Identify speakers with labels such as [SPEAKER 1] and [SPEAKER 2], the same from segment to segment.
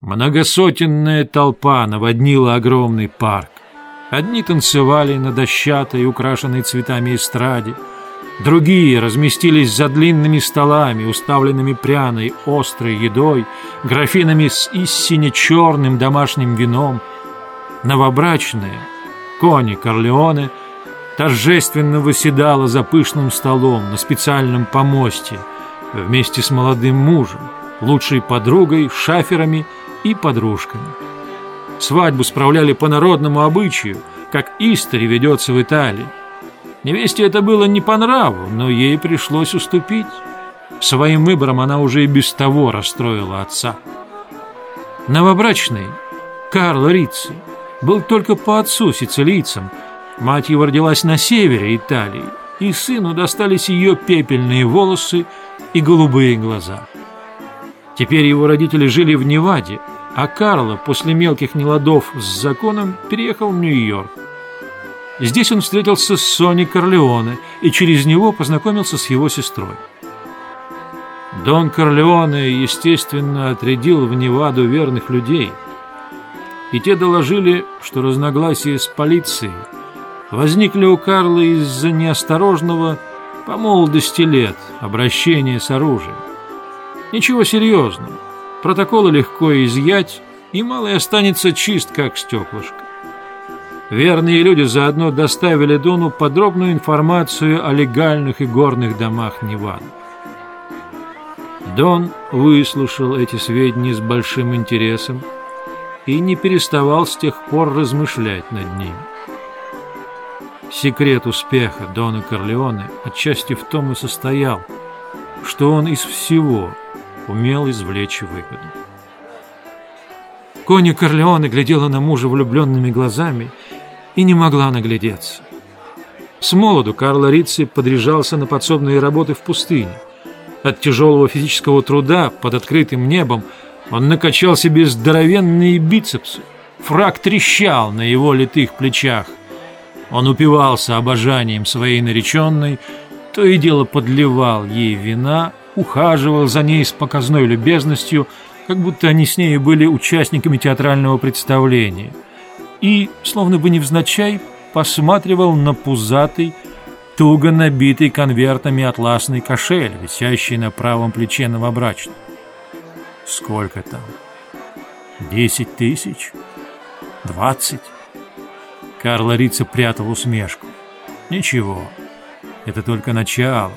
[SPEAKER 1] Многосотенная толпа наводнила огромный парк. Одни танцевали на дощатой, украшенной цветами эстраде, другие разместились за длинными столами, уставленными пряной, острой едой, графинами с истине черным домашним вином. Новобрачные, кони Корлеоне, торжественно выседала за пышным столом на специальном помосте вместе с молодым мужем, лучшей подругой, шаферами и подружками. Свадьбу справляли по народному обычаю, как истори ведется в Италии. Невесте это было не по нраву, но ей пришлось уступить. Своим выбором она уже и без того расстроила отца. Новобрачный, Карло Рицци, был только по отцу сицилийцем. Мать его родилась на севере Италии, и сыну достались ее пепельные волосы и голубые глаза. Теперь его родители жили в Неваде, а Карло после мелких неладов с законом переехал в Нью-Йорк. Здесь он встретился с Сони Корлеоне и через него познакомился с его сестрой. Дон Корлеоне, естественно, отрядил в Неваду верных людей, и те доложили, что разногласия с полицией возникли у Карла из-за неосторожного по молодости лет обращения с оружием. Ничего серьезного. Протоколы легко изъять, и малый останется чист, как стеклышко. Верные люди заодно доставили Дону подробную информацию о легальных и горных домах Невады. Дон выслушал эти сведения с большим интересом и не переставал с тех пор размышлять над ними. Секрет успеха Дона Корлеоне отчасти в том и состоял, что он из всего – умел извлечь выгоду. Кони Корлеоне глядела на мужа влюбленными глазами и не могла наглядеться. С молоду Карло Рицци подряжался на подсобные работы в пустыне. От тяжелого физического труда под открытым небом он накачал себе здоровенные бицепсы. Фраг трещал на его литых плечах. Он упивался обожанием своей нареченной, то и дело подливал ей вина, ухаживал за ней с показной любезностью, как будто они с ней были участниками театрального представления, и, словно бы невзначай, посматривал на пузатый, туго набитый конвертами атласный кошель, висящий на правом плече новобрачного. Сколько там? Десять тысяч? Двадцать? Карла Рица прятал усмешку. Ничего, это только начало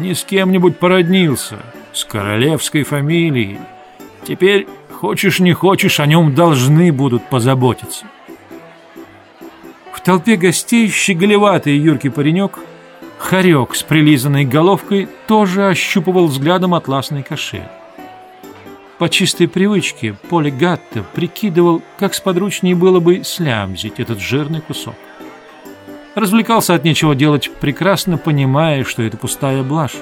[SPEAKER 1] не с кем-нибудь породнился, с королевской фамилией. Теперь, хочешь не хочешь, о нем должны будут позаботиться. В толпе гостей щеголеватый юркий паренек, хорек с прилизанной головкой, тоже ощупывал взглядом атласный кошель. По чистой привычке Поли Гатта прикидывал, как сподручнее было бы слямзить этот жирный кусок. Развлекался от нечего делать, прекрасно понимая, что это пустая блажь.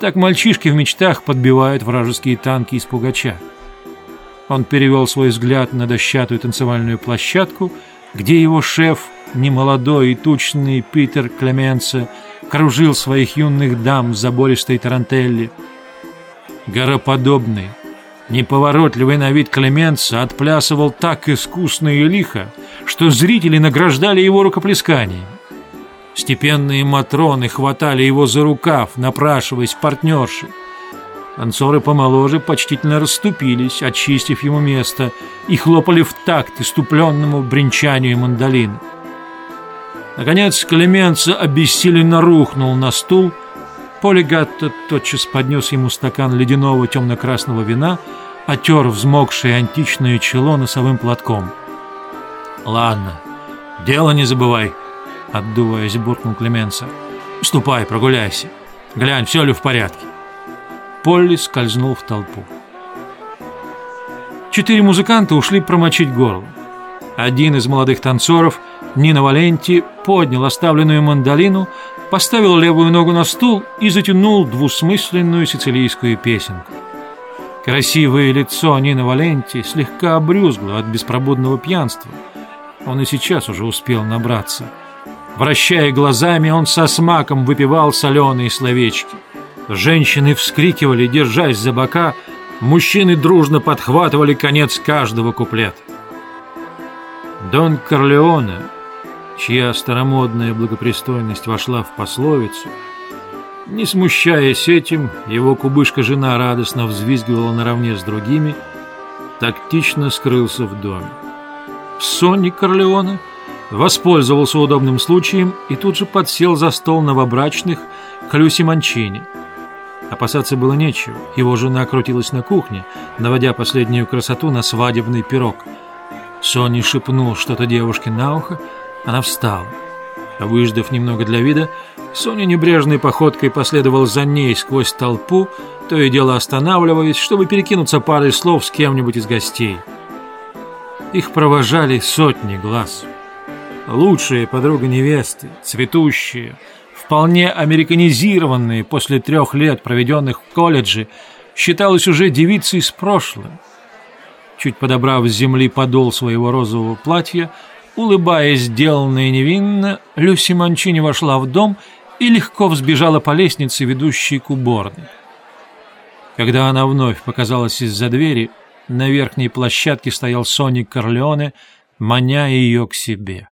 [SPEAKER 1] Так мальчишки в мечтах подбивают вражеские танки из пугача. Он перевел свой взгляд на дощатую танцевальную площадку, где его шеф, немолодой и тучный Питер Клеменце, кружил своих юных дам в забористой тарантелле. Гороподобный, неповоротливый на вид Клеменце отплясывал так искусно и лихо, что зрители награждали его рукоплесканием. Степенные матроны хватали его за рукав, напрашиваясь партнерши. Танцоры помоложе почтительно расступились, очистив ему место, и хлопали в такт иступленному бренчанию мандолины. Наконец Клеменца обессиленно рухнул на стул. Полигатто тотчас поднес ему стакан ледяного темно-красного вина, отер взмокшее античное чело носовым платком — «Ладно, дело не забывай», — отдуваясь, буркнул Клеменса. «Ступай, прогуляйся. Глянь, все ли в порядке». Полли скользнул в толпу. Четыре музыканта ушли промочить горло. Один из молодых танцоров, Нина Валенти, поднял оставленную мандолину, поставил левую ногу на стул и затянул двусмысленную сицилийскую песенку. Красивое лицо Нины Валенти слегка обрюзгло от беспробудного пьянства — он и сейчас уже успел набраться. Вращая глазами, он со смаком выпивал соленые словечки. Женщины вскрикивали, держась за бока, Мужчины дружно подхватывали конец каждого куплета. Дон Корлеоне, чья старомодная благопристойность вошла в пословицу, не смущаясь этим, его кубышка-жена радостно взвизгивала наравне с другими, тактично скрылся в доме. Сонни Корлеоне воспользовался удобным случаем и тут же подсел за стол новобрачных к Люси Манчини – Опасаться было нечего. Его жена крутилась на кухне, наводя последнюю красоту на свадебный пирог. Сони шепнул что-то девушке на ухо, она встала. Выждав немного для вида, Соня небрежной походкой последовал за ней сквозь толпу, то и дело останавливаясь, чтобы перекинуться парой слов с кем-нибудь из гостей. Их провожали сотни глаз. Лучшая подруга невесты, цветущая, вполне американизированные после трех лет, проведенных в колледже, считалась уже девицей с прошлым. Чуть подобрав с земли подол своего розового платья, улыбаясь сделанно и невинно, Люси Манчини вошла в дом и легко взбежала по лестнице, ведущей к уборной. Когда она вновь показалась из-за двери, на верхней площадке стоял Соник Корлеоне, маня ее к себе.